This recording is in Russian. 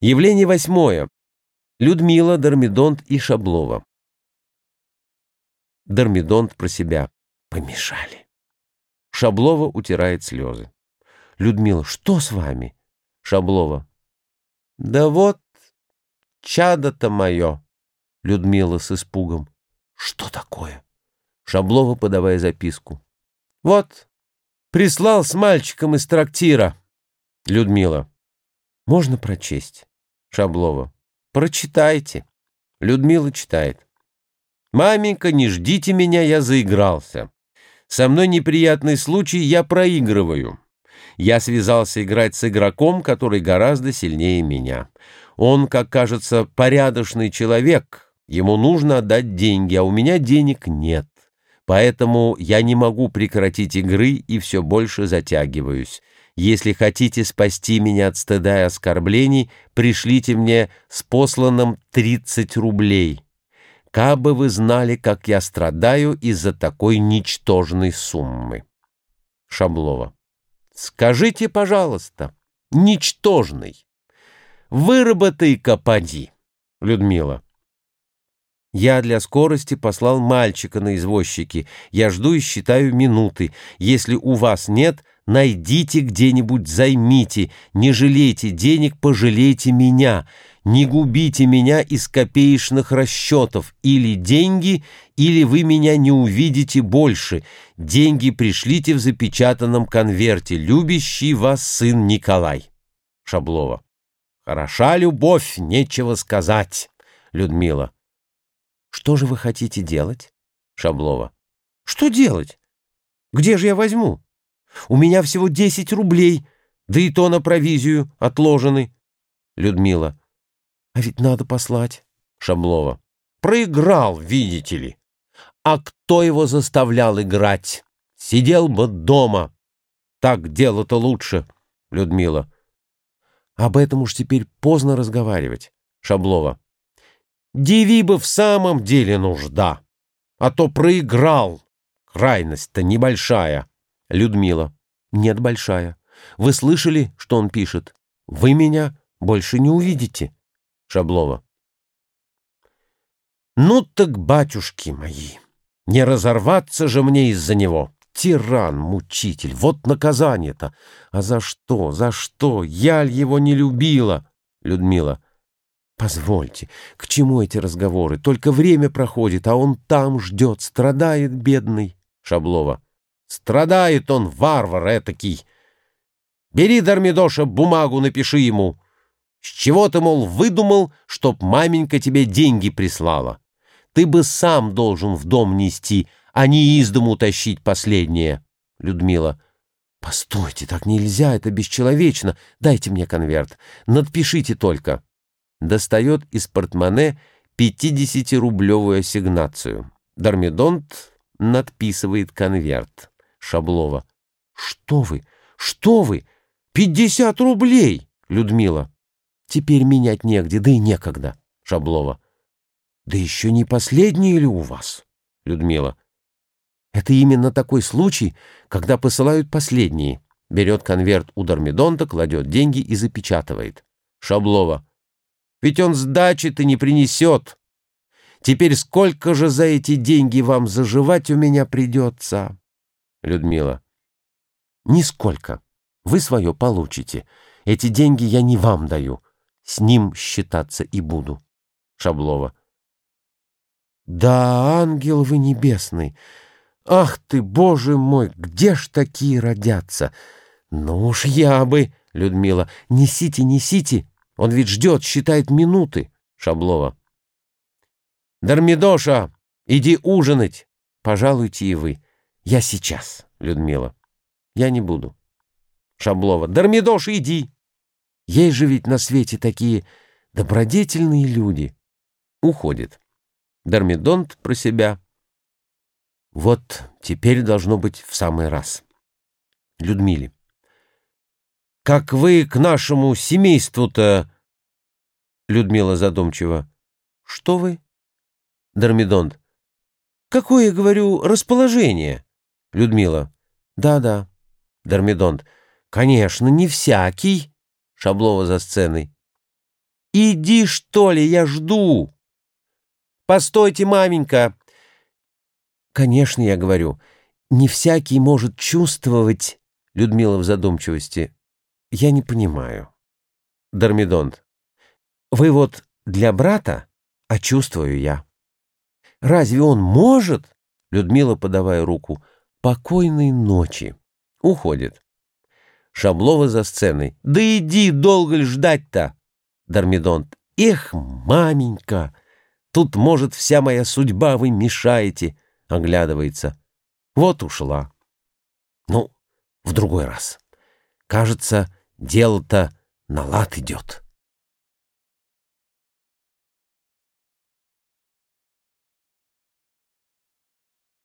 Явление восьмое. Людмила, Дормидонт и Шаблова. Дормидонт про себя. Помешали. Шаблова утирает слезы. Людмила. Что с вами? Шаблова. Да вот, чадо-то мое. Людмила с испугом. Что такое? Шаблова, подавая записку. Вот, прислал с мальчиком из трактира. Людмила. Можно прочесть? Шаблова. Прочитайте. Людмила читает. Маменька, не ждите меня, я заигрался. Со мной неприятный случай, я проигрываю. Я связался играть с игроком, который гораздо сильнее меня. Он, как кажется, порядочный человек. Ему нужно отдать деньги, а у меня денег нет. Поэтому я не могу прекратить игры и все больше затягиваюсь. Если хотите спасти меня от стыда и оскорблений, пришлите мне с посланным 30 рублей. Кабы вы знали, как я страдаю из-за такой ничтожной суммы. Шаблова. Скажите, пожалуйста, ничтожный. Выработай-ка поди. Людмила. Я для скорости послал мальчика на извозчики. Я жду и считаю минуты. Если у вас нет, найдите где-нибудь, займите. Не жалейте денег, пожалейте меня. Не губите меня из копеечных расчетов. Или деньги, или вы меня не увидите больше. Деньги пришлите в запечатанном конверте. Любящий вас сын Николай. Шаблова. Хороша любовь, нечего сказать. Людмила. Что же вы хотите делать? Шаблова. Что делать? Где же я возьму? У меня всего десять рублей, да и то на провизию отложены. Людмила. А ведь надо послать. Шаблова. Проиграл, видите ли. А кто его заставлял играть? Сидел бы дома. Так дело-то лучше. Людмила. Об этом уж теперь поздно разговаривать. Шаблова. Диви бы в самом деле нужда, а то проиграл. Крайность-то небольшая. Людмила. Нет, большая. Вы слышали, что он пишет? Вы меня больше не увидите. Шаблова. Ну так, батюшки мои, не разорваться же мне из-за него. Тиран, мучитель, вот наказание-то. А за что, за что? Я ль его не любила? Людмила. Позвольте, к чему эти разговоры? Только время проходит, а он там ждет, страдает, бедный. Шаблова. Страдает он, варвар этакий. Бери, Дармидоша, бумагу напиши ему. С чего ты, мол, выдумал, чтоб маменька тебе деньги прислала? Ты бы сам должен в дом нести, а не из дому тащить последнее. Людмила. Постойте, так нельзя, это бесчеловечно. Дайте мне конверт. Надпишите только достает из портмоне 50-рублевую ассигнацию. Дармидонт надписывает конверт. Шаблова. «Что вы? Что вы? Пятьдесят рублей!» Людмила. «Теперь менять негде, да и некогда». Шаблова. «Да еще не последний ли у вас?» Людмила. «Это именно такой случай, когда посылают последние». Берет конверт у Дармидонта, кладет деньги и запечатывает. Шаблова. Ведь он сдачи-то не принесет. Теперь сколько же за эти деньги вам заживать у меня придется? Людмила. Нисколько. Вы свое получите. Эти деньги я не вам даю. С ним считаться и буду. Шаблова. Да, ангел вы небесный. Ах ты, боже мой, где ж такие родятся? Ну уж я бы... Людмила. Несите, несите. Он ведь ждет, считает минуты. Шаблова. Дармидоша, иди ужинать. Пожалуйте и вы. Я сейчас, Людмила. Я не буду. Шаблова. Дармидоша, иди. Есть же ведь на свете такие добродетельные люди. Уходит. Дармидонт про себя. Вот теперь должно быть в самый раз. Людмиле. Как вы к нашему семейству-то...» Людмила задумчиво. «Что вы?» Дормидонт. «Какое, говорю, расположение?» Людмила. «Да-да». Дормидонт. «Конечно, не всякий». Шаблова за сценой. Иди, что ли, я жду. Постойте, маменька. Конечно, я говорю, не всякий может чувствовать, Людмила в задумчивости. Я не понимаю. Дормидонт. Вы вот для брата, а чувствую я. Разве он может? Людмила, подавая руку. Покойной ночи. Уходит. Шаблова за сценой. Да иди, долго ли ждать-то? Дормидонт. Эх, маменька, тут, может, вся моя судьба вы мешаете. Оглядывается. Вот ушла. Ну, в другой раз. Кажется, дело-то на лад идет.